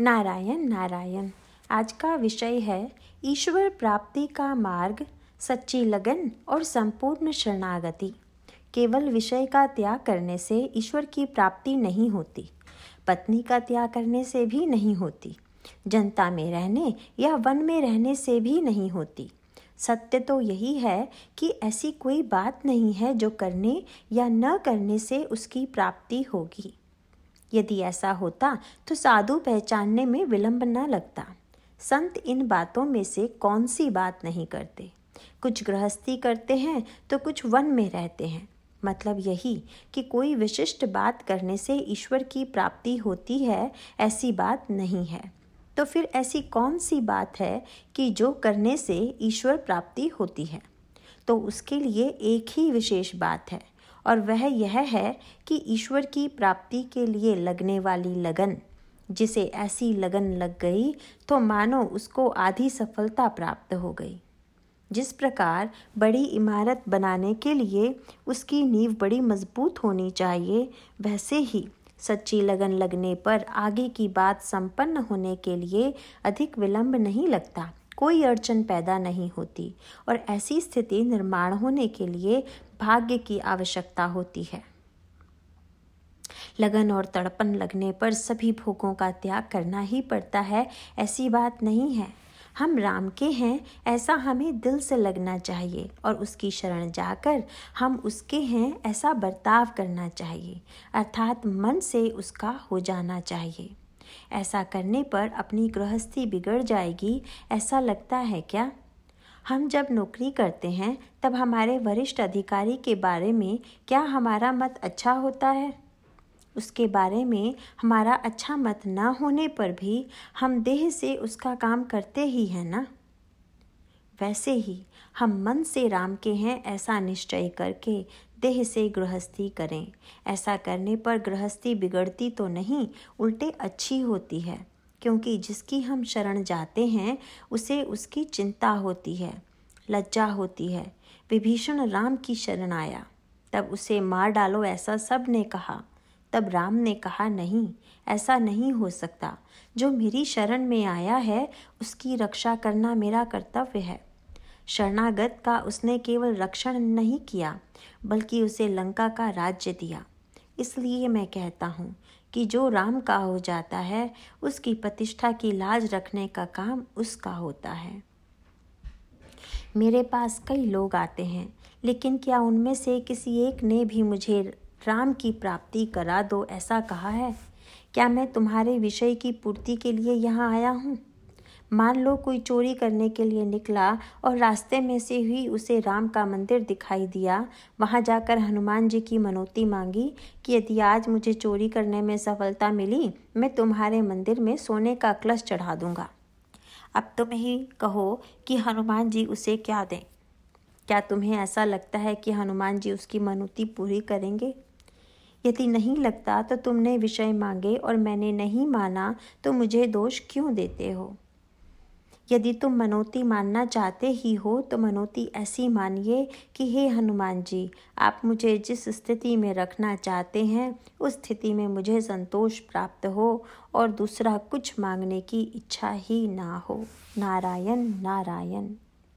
नारायण नारायण। आज का विषय है ईश्वर प्राप्ति का मार्ग, सच्ची लगन और संपूर्ण शरणागति। केवल विषय का त्याग करने से ईश्वर की प्राप्ति नहीं होती, पत्नी का त्याग करने से भी नहीं होती, जनता में रहने या वन में रहने से भी नहीं होती। सत्य तो यही है कि ऐसी कोई बात नहीं है जो करने या न करने से उसकी प्राप्ति होगी। यदि ऐसा होता तो साधु पहचानने में विलंब न लगता। संत इन बातों में से कौन सी बात नहीं करते? कुछ गृहस्थी करते हैं तो कुछ वन में रहते हैं। मतलब यही कि कोई विशिष्ट बात करने से ईश्वर की प्राप्ति होती है, ऐसी बात नहीं है। तो फिर ऐसी कौन सी बात है कि जो करने से ईश्वर प्राप्ति होती है? तो उसके लिए एक ही विशेष बात है और वह यह है कि ईश्वर की प्राप्ति के लिए लगने वाली लगन, जिसे ऐसी लगन लग गई तो मानो उसको आधी सफलता प्राप्त हो गई। जिस प्रकार बड़ी इमारत बनाने के लिए उसकी नींव बड़ी मज़बूत होनी चाहिए, वैसे ही सच्ची लगन लगने पर आगे की बात संपन्न होने के लिए अधिक विलंब नहीं लगता। कोई अड़चन पैदा नहीं होती और ऐसी स्थिति निर्माण होने के लिए भाग्य की आवश्यकता होती है। लगन और तड़पन लगने पर सभी भोगों का त्याग करना ही पड़ता है, ऐसी बात नहीं है। हम राम के हैं, ऐसा हमें दिल से लगना चाहिए और उसकी शरण जाकर हम उसके हैं, ऐसा बर्ताव करना चाहिए। अर्थात मन से उसका हो जाना चाहिए। ऐसा करने पर अपनी गृहस्थी बिगड़ जाएगी, ऐसा लगता है क्या? हम जब नौकरी करते हैं, तब हमारे वरिष्ठ अधिकारी के बारे में क्या हमारा मत अच्छा होता है? उसके बारे में हमारा अच्छा मत न होने पर भी हम देह से उसका काम करते ही हैं ना? वैसे ही हम मन से राम के हैं ऐसा निश्चय करके देह से गृहस्थी करें। ऐसा करने पर गृहस्थी बिगड़ती तो नहीं, उल्टे अच्छी होती है, क्योंकि जिसकी हम शरण जाते हैं, उसे उसकी चिंता होती है, लज्जा होती है। विभीषण राम की शरण आया। तब उसे मार डालो ऐसा सबने कहा। तब राम ने कहा, नहीं, ऐसा नहीं हो सकता। जो मेरी शरण में आया है, उसकी रक्षा करना मेरा कर्तव्य है। शरणागत का उसने केवल रक्षण नहीं किया, बल्कि उसे लंका का राज्य दिया। इसलिए मैं कहता हूँ कि जो राम का हो जाता है, उसकी प्रतिष्ठा की लाज रखने का काम उसका होता है। मेरे पास कई लोग आते हैं, लेकिन क्या उनमें से किसी एक ने भी मुझे राम की प्राप्ति करा दो ऐसा कहा है? क्या मैं तुम्हारे विषय की पूर्ति के लिए यहाँ आया हूँ? मान लो कोई चोरी करने के लिए निकला और रास्ते में से ही उसे राम का मंदिर दिखाई दिया। वहाँ जाकर हनुमान जी की मनोती मांगी कि यदि आज मुझे चोरी करने में सफलता मिली, मैं तुम्हारे मंदिर में सोने का कलश चढ़ा दूँगा। अब तुम ही कहो कि हनुमान जी उसे क्या दें। क्या तुम्हें ऐसा लगता है कि हनुमान जी उसकी मनोती पूरी करेंगे? यदि नहीं लगता तो तुमने विषय मांगे और मैंने नहीं माना तो मुझे दोष क्यों देते हो? यदि तुम मनोती मानना चाहते ही हो तो मनोती ऐसी मानिए कि हे हनुमान जी, आप मुझे जिस स्थिति में रखना चाहते हैं, उस स्थिति में मुझे संतोष प्राप्त हो और दूसरा कुछ मांगने की इच्छा ही ना हो। नारायण नारायण।